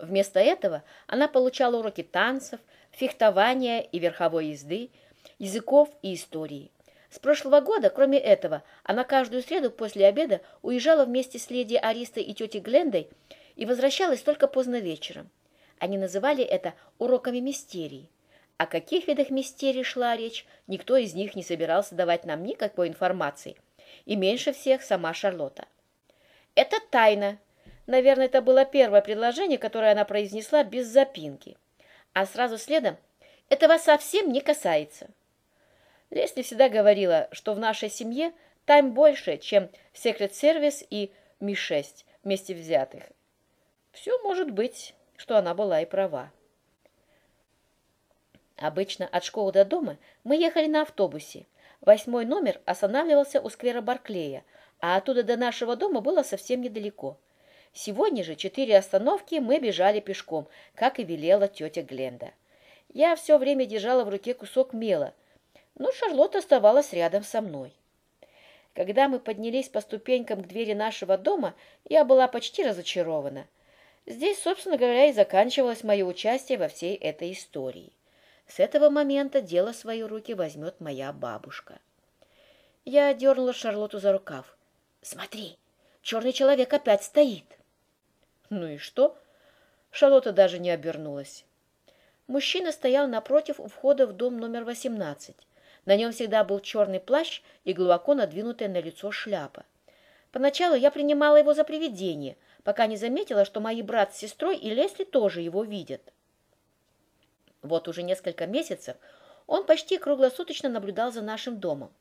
Вместо этого она получала уроки танцев, фехтования и верховой езды, языков и истории. С прошлого года, кроме этого, она каждую среду после обеда уезжала вместе с леди Аристой и тетей Глендой и возвращалась только поздно вечером. Они называли это уроками мистерии. О каких видах мистерий шла речь, никто из них не собирался давать нам никакой информации. И меньше всех сама Шарлотта. «Это тайна». Наверное, это было первое предложение, которое она произнесла без запинки. А сразу следом «Это вас совсем не касается». Лесли всегда говорила, что в нашей семье тайм больше, чем Секрет Сервис и Ми-6 вместе взятых. Все может быть, что она была и права. Обычно от школы до дома мы ехали на автобусе. Восьмой номер останавливался у сквера Барклея, а оттуда до нашего дома было совсем недалеко. Сегодня же четыре остановки мы бежали пешком, как и велела тетя Гленда. Я все время держала в руке кусок мела, но Шарлотта оставалась рядом со мной. Когда мы поднялись по ступенькам к двери нашего дома, я была почти разочарована. Здесь, собственно говоря, и заканчивалось мое участие во всей этой истории. С этого момента дело в свои руки возьмет моя бабушка. Я дернула Шарлотту за рукав. «Смотри, черный человек опять стоит!» «Ну и что?» Шарлотта даже не обернулась. Мужчина стоял напротив у входа в дом номер 18. На нем всегда был черный плащ и глубоко надвинутая на лицо шляпа. Поначалу я принимала его за привидение, пока не заметила, что мои брат с сестрой и Лесли тоже его видят. Вот уже несколько месяцев он почти круглосуточно наблюдал за нашим домом.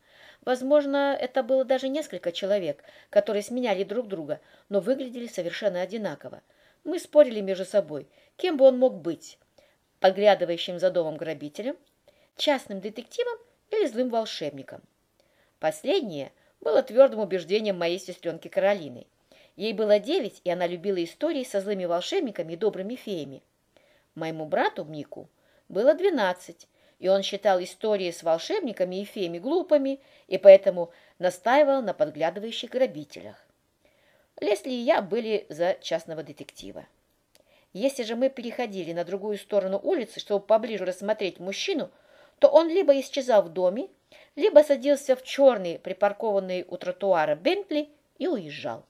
Возможно, это было даже несколько человек, которые сменяли друг друга, но выглядели совершенно одинаково. Мы спорили между собой, кем бы он мог быть – подглядывающим за домом грабителем, частным детективом или злым волшебником. Последнее было твердым убеждением моей сестренки Каролины. Ей было девять, и она любила истории со злыми волшебниками и добрыми феями. Моему брату Мику – было двенадцать, и он считал истории с волшебниками и феями глупыми, и поэтому настаивал на подглядывающих грабителях. Лесли и я были за частного детектива. Если же мы переходили на другую сторону улицы, чтобы поближе рассмотреть мужчину, то он либо исчезал в доме, либо садился в черный, припаркованный у тротуара Бентли и уезжал.